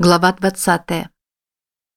Глава 20.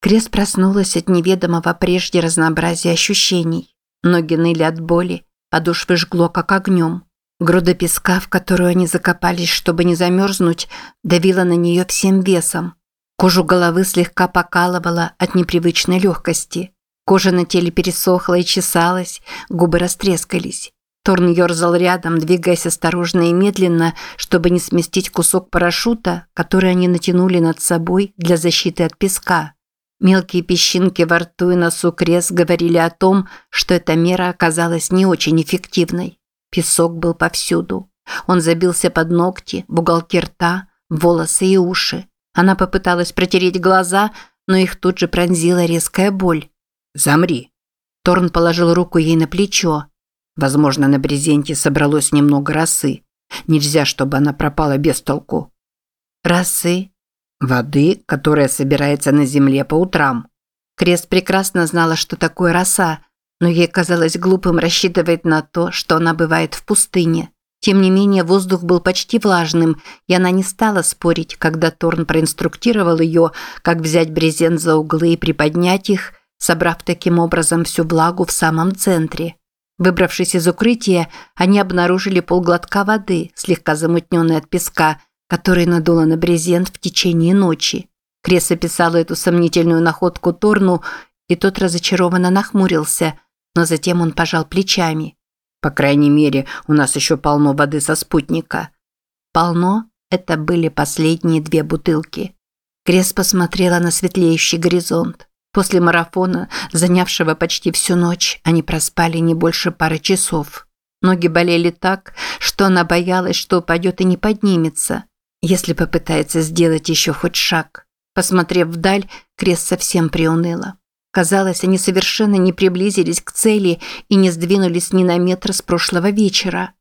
Крес проснулась от неведомого прежде разнообразия ощущений. Ноги ныли от боли, подошвы жгло как огнем. Груда песка, в которую они закопались, чтобы не замерзнуть, давила на нее всем весом. Кожу головы слегка покалывала от непривычной легкости. Кожа на теле пересохла и чесалась, губы растрескались. Торн ерзал рядом, двигаясь осторожно и медленно, чтобы не сместить кусок парашюта, который они натянули над собой для защиты от песка. Мелкие песчинки во рту и носу крест говорили о том, что эта мера оказалась не очень эффективной. Песок был повсюду. Он забился под ногти, в уголки рта, волосы и уши. Она попыталась протереть глаза, но их тут же пронзила резкая боль. «Замри!» Торн положил руку ей на плечо. Возможно, на брезенте собралось немного росы. Нельзя, чтобы она пропала без толку. Росы? Воды, которая собирается на земле по утрам. Крест прекрасно знала, что такое роса, но ей казалось глупым рассчитывать на то, что она бывает в пустыне. Тем не менее, воздух был почти влажным, и она не стала спорить, когда Торн проинструктировал ее, как взять брезент за углы и приподнять их, собрав таким образом всю влагу в самом центре. Выбравшись из укрытия, они обнаружили полглотка воды, слегка замутненной от песка, который надуло на брезент в течение ночи. Крес описала эту сомнительную находку Торну, и тот разочарованно нахмурился, но затем он пожал плечами. «По крайней мере, у нас еще полно воды со спутника». «Полно» – это были последние две бутылки. Крес посмотрела на светлеющий горизонт. После марафона, занявшего почти всю ночь, они проспали не больше пары часов. Ноги болели так, что она боялась, что упадет и не поднимется, если попытается сделать еще хоть шаг. Посмотрев вдаль, Крест совсем приуныла. Казалось, они совершенно не приблизились к цели и не сдвинулись ни на метр с прошлого вечера.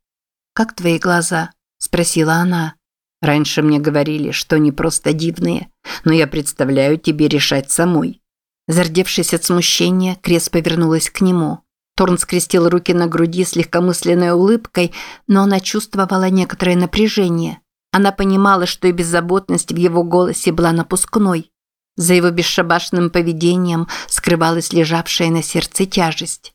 «Как твои глаза?» – спросила она. «Раньше мне говорили, что они просто дивные, но я представляю тебе решать самой». Зардевшись от смущения, Крес повернулась к нему. Торн скрестил руки на груди с легкомысленной улыбкой, но она чувствовала некоторое напряжение. Она понимала, что и беззаботность в его голосе была напускной. За его бесшабашным поведением скрывалась лежавшая на сердце тяжесть.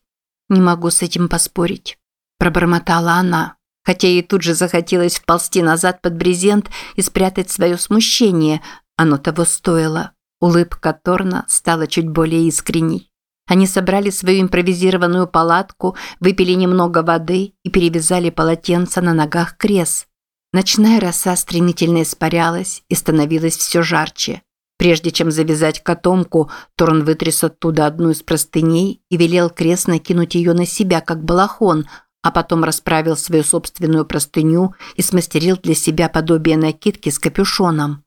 «Не могу с этим поспорить», – пробормотала она, хотя ей тут же захотелось вползти назад под брезент и спрятать свое смущение, оно того стоило. Улыбка Торна стала чуть более искренней. Они собрали свою импровизированную палатку, выпили немного воды и перевязали полотенца на ногах Крес. Ночная роса стремительно испарялась и становилась все жарче. Прежде чем завязать котомку, Торн вытряс оттуда одну из простыней и велел Крес накинуть ее на себя, как балахон, а потом расправил свою собственную простыню и смастерил для себя подобие накидки с капюшоном.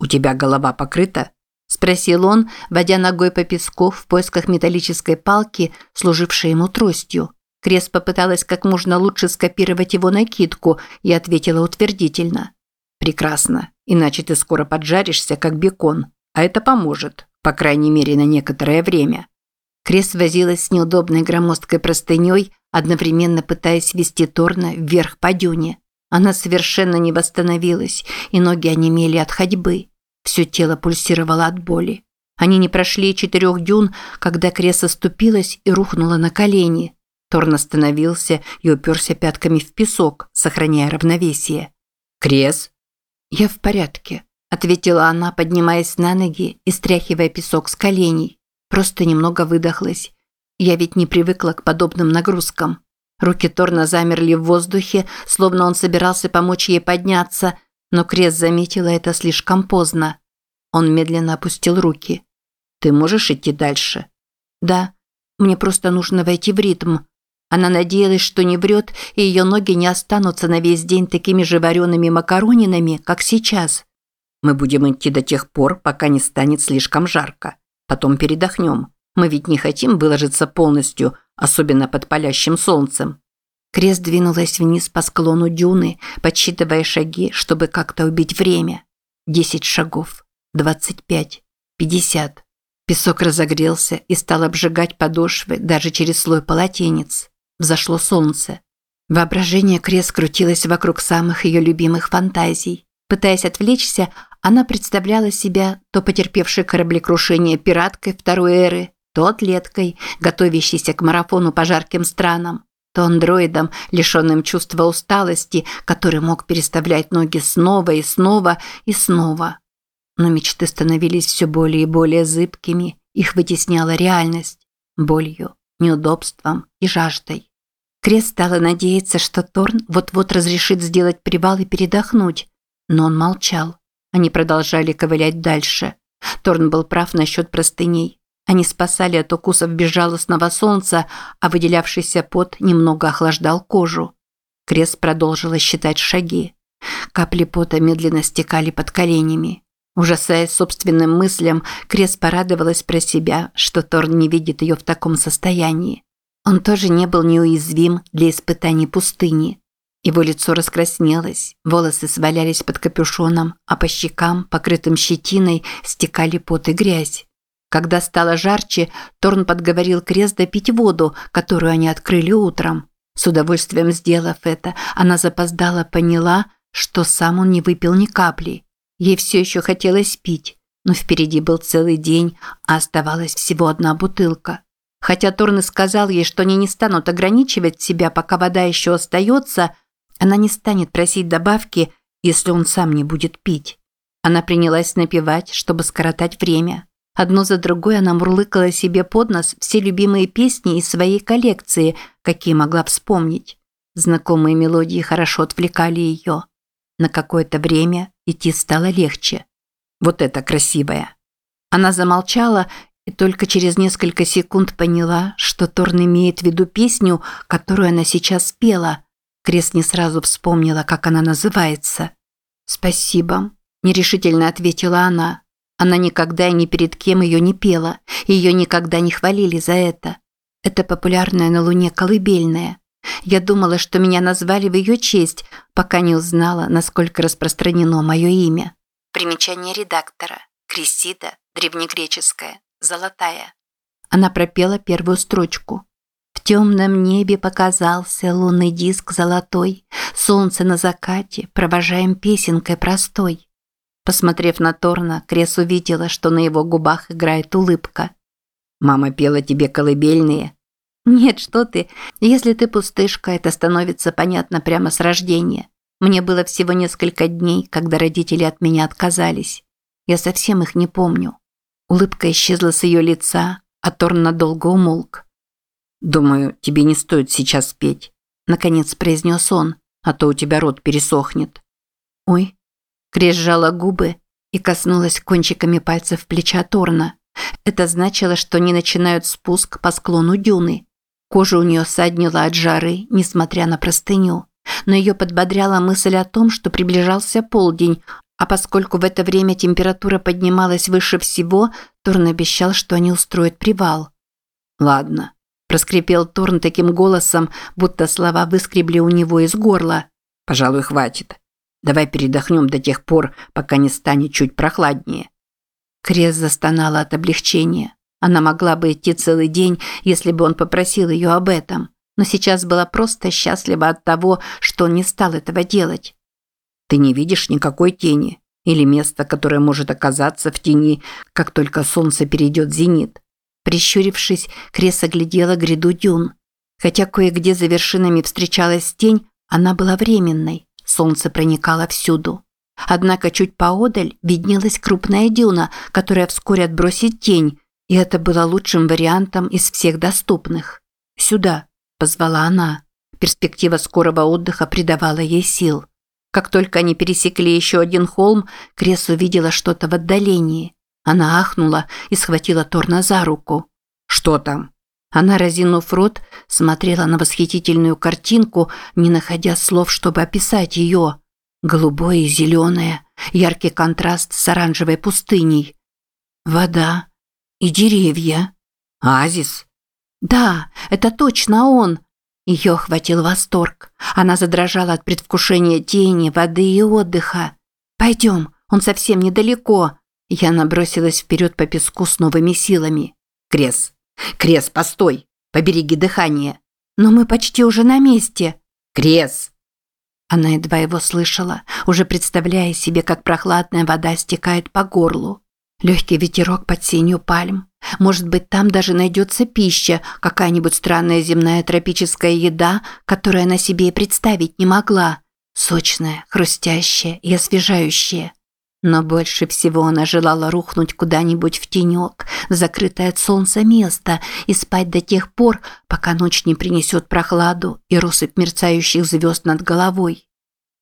«У тебя голова покрыта?» – спросил он, водя ногой по песку в поисках металлической палки, служившей ему тростью. Крес попыталась как можно лучше скопировать его накидку и ответила утвердительно. «Прекрасно, иначе ты скоро поджаришься, как бекон, а это поможет, по крайней мере, на некоторое время». Крес возилась с неудобной громоздкой простыней, одновременно пытаясь вести Торна вверх по дюне. Она совершенно не восстановилась, и ноги онемели от ходьбы. Все тело пульсировало от боли. Они не прошли четырех дюн, когда Крес оступилась и рухнула на колени. Торн остановился и уперся пятками в песок, сохраняя равновесие. «Крес?» «Я в порядке», – ответила она, поднимаясь на ноги и стряхивая песок с коленей. Просто немного выдохлась. Я ведь не привыкла к подобным нагрузкам. Руки Торна замерли в воздухе, словно он собирался помочь ей подняться – но Крес заметила это слишком поздно. Он медленно опустил руки. «Ты можешь идти дальше?» «Да. Мне просто нужно войти в ритм». Она надеялась, что не врет, и ее ноги не останутся на весь день такими же вареными макаронинами, как сейчас. «Мы будем идти до тех пор, пока не станет слишком жарко. Потом передохнем. Мы ведь не хотим выложиться полностью, особенно под палящим солнцем». Крест двинулась вниз по склону дюны, подсчитывая шаги, чтобы как-то убить время. Десять шагов, двадцать пять, пятьдесят. Песок разогрелся и стал обжигать подошвы даже через слой полотенец. Взошло солнце. Воображение Крест крутилось вокруг самых ее любимых фантазий. Пытаясь отвлечься, Она представляла себя то потерпевшей кораблекрушение пираткой второй эры, то атлеткой, готовящейся к марафону по жарким странам, то андроидом, лишенным чувства усталости, который мог переставлять ноги снова и снова и снова. Но мечты становились все более и более зыбкими, их вытесняла реальность, болью, неудобством и жаждой. Крест стала надеяться, что Торн вот-вот разрешит сделать привал и передохнуть, но он молчал. Они продолжали ковылять дальше. Торн был прав насчет простыней. Они спасали от укусов безжалостного солнца, а выделявшийся пот немного охлаждал кожу. Крест продолжила считать шаги. Капли пота медленно стекали под коленями. Ужасаясь собственным мыслям, Крес порадовалась про себя, что Торн не видит ее в таком состоянии. Он тоже не был неуязвим для испытаний пустыни. Его лицо раскраснелось, волосы свалялись под капюшоном, а по щекам, покрытым щетиной, стекали пот и грязь. Когда стало жарче, Торн подговорил Крес допить воду, которую они открыли утром. С удовольствием сделав это, она запоздала поняла, что сам он не выпил ни капли. Ей все еще хотелось пить, но впереди был целый день, а оставалась всего одна бутылка. Хотя Торн и сказал ей, что они не станут ограничивать себя, пока вода еще остается, она не станет просить добавки, если он сам не будет пить. Она принялась напевать, чтобы скоротать время. Одну за другой она мурлыкала себе под нос все любимые песни из своей коллекции, какие могла вспомнить. Знакомые мелодии хорошо отвлекали ее. На какое-то время идти стало легче. Вот это красивая. Она замолчала и только через несколько секунд поняла, что Торн имеет в виду песню, которую она сейчас спела. Крест не сразу вспомнила, как она называется. «Спасибо», – нерешительно ответила она. Она никогда и ни перед кем ее не пела, ее никогда не хвалили за это. Это популярная на Луне колыбельная. Я думала, что меня назвали в ее честь, пока не узнала, насколько распространено мое имя. Примечание редактора. Крисида, древнегреческая, золотая. Она пропела первую строчку. В темном небе показался лунный диск золотой, солнце на закате, провожаем песенкой простой. Посмотрев на Торна, Крес увидела, что на его губах играет улыбка. «Мама пела тебе колыбельные?» «Нет, что ты. Если ты пустышка, это становится понятно прямо с рождения. Мне было всего несколько дней, когда родители от меня отказались. Я совсем их не помню». Улыбка исчезла с ее лица, а Торн надолго умолк. «Думаю, тебе не стоит сейчас петь», – наконец произнес он, «а то у тебя рот пересохнет». «Ой». Крес сжала губы и коснулась кончиками пальцев плеча Торна. Это значило, что они начинают спуск по склону дюны. Кожа у нее саднила от жары, несмотря на простыню. Но ее подбодряла мысль о том, что приближался полдень, а поскольку в это время температура поднималась выше всего, Торн обещал, что они устроят привал. «Ладно», – проскрипел Торн таким голосом, будто слова выскребли у него из горла. «Пожалуй, хватит. Давай передохнем до тех пор, пока не станет чуть прохладнее». Крес застонала от облегчения. Она могла бы идти целый день, если бы он попросил ее об этом, но сейчас была просто счастлива от того, что он не стал этого делать. «Ты не видишь никакой тени или места, которое может оказаться в тени, как только солнце перейдет зенит?» Прищурившись, Крес оглядела гряду дюн. Хотя кое-где за вершинами встречалась тень, она была временной, солнце проникало всюду. Однако чуть поодаль виднелась крупная дюна, которая вскоре отбросит тень, и это было лучшим вариантом из всех доступных. «Сюда», – позвала она. Перспектива скорого отдыха придавала ей сил. Как только они пересекли еще один холм, Крес увидела что-то в отдалении. Она ахнула и схватила Торна за руку. «Что там?» Она, разинув рот, смотрела на восхитительную картинку, не находя слов, чтобы описать ее. Голубое и зеленое, яркий контраст с оранжевой пустыней. Вода, и деревья. Азис? Да, это точно он. Ее охватил восторг. Она задрожала от предвкушения тени, воды и отдыха. Пойдем, он совсем недалеко. Я набросилась вперед по песку с новыми силами. Крес, Крес, постой, побереги дыхание. Но мы почти уже на месте. Крес. Она едва его слышала, уже представляя себе, как прохладная вода стекает по горлу. Легкий ветерок под сенью пальм. Может быть, там даже найдется пища, какая-нибудь странная земная тропическая еда, которую она себе и представить не могла. Сочная, хрустящая и освежающая. Но больше всего она желала рухнуть куда-нибудь в тенек, в закрытое от солнца место и спать до тех пор, пока ночь не принесет прохладу и россыпь мерцающих звезд над головой.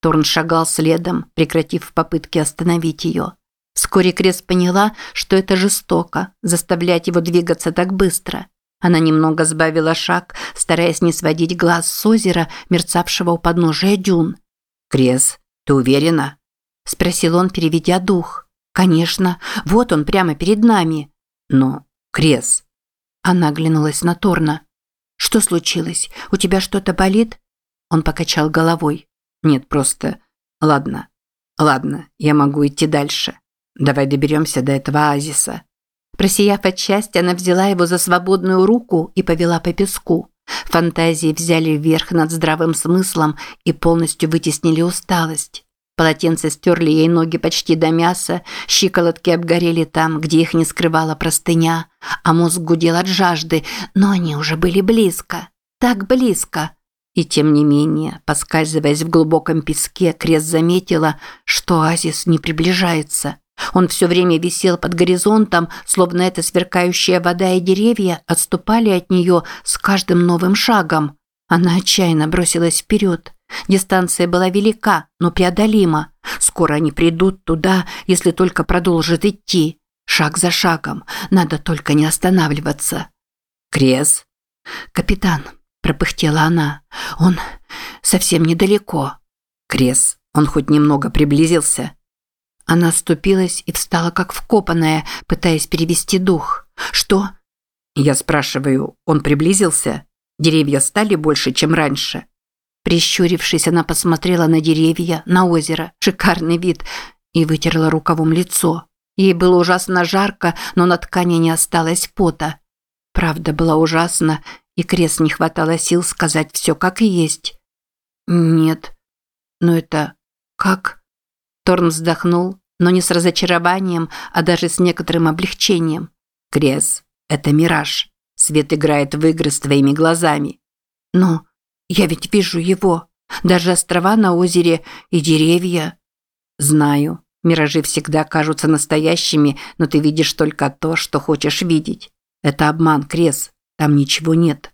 Торн шагал следом, прекратив попытки остановить ее. Вскоре Крес поняла, что это жестоко, заставлять его двигаться так быстро. Она немного сбавила шаг, стараясь не сводить глаз с озера, мерцавшего у подножия дюн. «Крес, ты уверена?» – спросил он, переведя дух. «Конечно, вот он прямо перед нами». «Но, Крес...» Она оглянулась на Торна. «Что случилось? У тебя что-то болит?» Он покачал головой. «Нет, просто... Ладно, ладно, я могу идти дальше. Давай доберемся до этого оазиса». Просияв от счастья, она взяла его за свободную руку и повела по песку. Фантазии взяли вверх над здравым смыслом и полностью вытеснили усталость. Полотенце стерли ей ноги почти до мяса, щиколотки обгорели там, где их не скрывала простыня, а мозг гудел от жажды, но они уже были близко. Так близко. И тем не менее, поскальзываясь в глубоком песке, Крест заметила, что Азис не приближается. Он все время висел под горизонтом, словно эта сверкающая вода и деревья отступали от нее с каждым новым шагом. Она отчаянно бросилась вперед. Дистанция была велика, но преодолима. Скоро они придут туда, если только продолжат идти. Шаг за шагом. Надо только не останавливаться. «Крес?» «Капитан», – пропыхтела она. «Он совсем недалеко». «Крес, он хоть немного приблизился?» Она ступилась и встала как вкопанная, пытаясь перевести дух. «Что?» «Я спрашиваю, он приблизился? Деревья стали больше, чем раньше?» Прищурившись, она посмотрела на деревья, на озеро, шикарный вид, и вытерла рукавом лицо. Ей было ужасно жарко, но на ткани не осталось пота. Правда была ужасна, и крест не хватало сил сказать все как есть. «Нет. Но это... как?» Торн вздохнул, но не с разочарованием, а даже с некоторым облегчением. «Крес, это мираж. Свет играет в игры с твоими глазами». «Но я ведь вижу его. Даже острова на озере и деревья. Знаю. Миражи всегда кажутся настоящими, но ты видишь только то, что хочешь видеть. Это обман, Крес. Там ничего нет.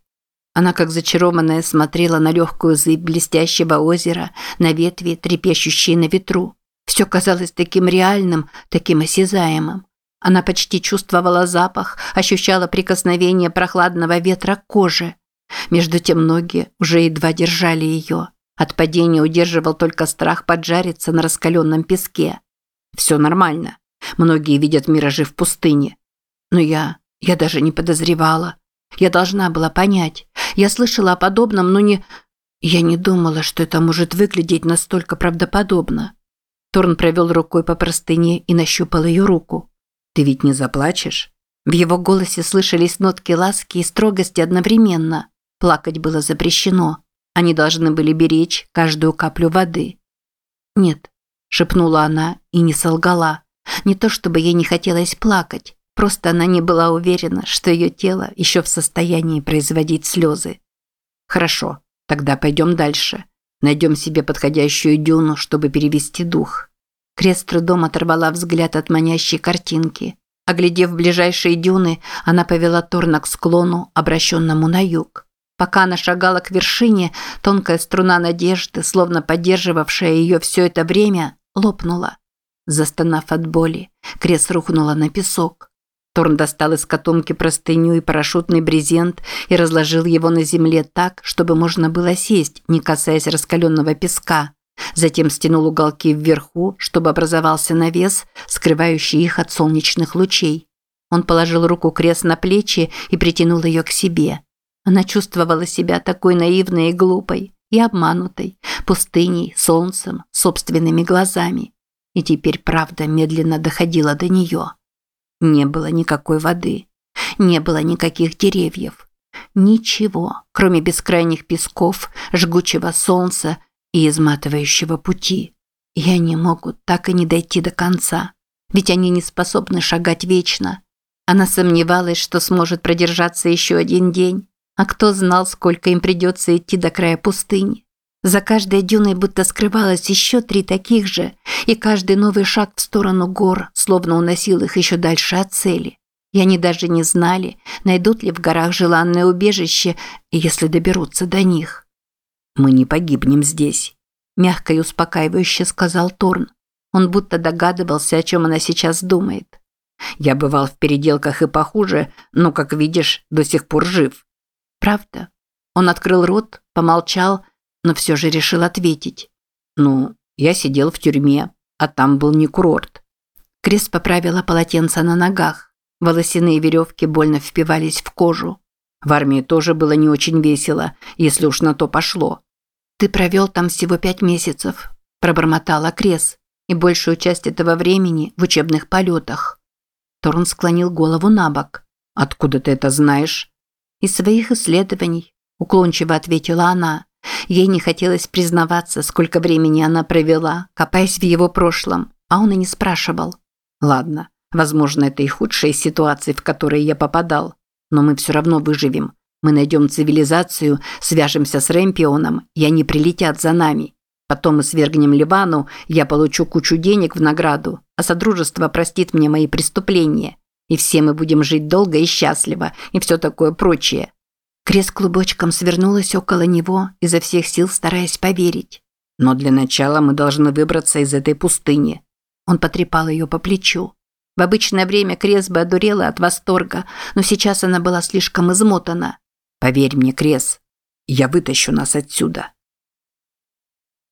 Она, как зачарованная, смотрела на легкую зыбь блестящего озера, на ветви, трепещущие на ветру. Все казалось таким реальным, таким осязаемым. Она почти чувствовала запах, ощущала прикосновение прохладного ветра к коже – между тем ноги уже едва держали ее. От падения удерживал только страх поджариться на раскаленном песке. Все нормально. Многие видят миражи в пустыне. Но я... я даже не подозревала. Я должна была понять. Я слышала о подобном, но не... Я не думала, что это может выглядеть настолько правдоподобно. Торн провел рукой по простыне и нащупал ее руку. «Ты ведь не заплачешь?» В его голосе слышались нотки ласки и строгости одновременно. Плакать было запрещено. Они должны были беречь каждую каплю воды. «Нет», – шепнула она и не солгала. Не то чтобы ей не хотелось плакать, просто она не была уверена, что ее тело еще в состоянии производить слезы. «Хорошо, тогда пойдем дальше. Найдем себе подходящую дюну, чтобы перевести дух». Крест трудом оторвала взгляд от манящей картинки. Оглядев ближайшие дюны, она повела Торна к склону, обращенному на юг. Пока она шагала к вершине, тонкая струна надежды, словно поддерживавшая ее все это время, лопнула. Застонав от боли, Крес рухнула на песок. Торн достал из котомки простыню и парашютный брезент и разложил его на земле так, чтобы можно было сесть, не касаясь раскаленного песка. Затем стянул уголки вверху, чтобы образовался навес, скрывающий их от солнечных лучей. Он положил руку Крес на плечи и притянул ее к себе. Она чувствовала себя такой наивной и глупой, и обманутой, пустыней, солнцем, собственными глазами. И теперь правда медленно доходила до нее. Не было никакой воды, не было никаких деревьев. Ничего, кроме бескрайних песков, жгучего солнца и изматывающего пути. И они могут так и не дойти до конца, ведь они не способны шагать вечно. Она сомневалась, что сможет продержаться еще один день, а кто знал, сколько им придется идти до края пустыни. За каждой дюной будто скрывалось еще три таких же, и каждый новый шаг в сторону гор словно уносил их еще дальше от цели. И они даже не знали, найдут ли в горах желанное убежище, если доберутся до них. «Мы не погибнем здесь», – мягко и успокаивающе сказал Торн. Он будто догадывался, о чем она сейчас думает. «Я бывал в переделках и похуже, но, как видишь, до сих пор жив». «Правда?» Он открыл рот, помолчал, но все же решил ответить. «Ну, я сидел в тюрьме, а там был не курорт». Крис поправила полотенце на ногах. Волосяные веревки больно впивались в кожу. В армии тоже было не очень весело, если уж на то пошло. «Ты провел там всего пять месяцев», – пробормотала Крес, «и большую часть этого времени в учебных полетах». Торн склонил голову на бок. «Откуда ты это знаешь?» «Из своих исследований», – уклончиво ответила она. Ей не хотелось признаваться, сколько времени она провела, копаясь в его прошлом, а он и не спрашивал. «Ладно, возможно, это и худшая ситуация, в которые я попадал, но мы все равно выживем. Мы найдем цивилизацию, свяжемся с Рэмпионом, и они прилетят за нами. Потом мы свергнем Ливану, я получу кучу денег в награду, а Содружество простит мне мои преступления. И все мы будем жить долго и счастливо, и все такое прочее. Крес клубочком свернулась около него, изо всех сил стараясь поверить. «Но для начала мы должны выбраться из этой пустыни». Он потрепал ее по плечу. В обычное время Крес бы одурела от восторга, но сейчас она была слишком измотана. «Поверь мне, Крес, я вытащу нас отсюда».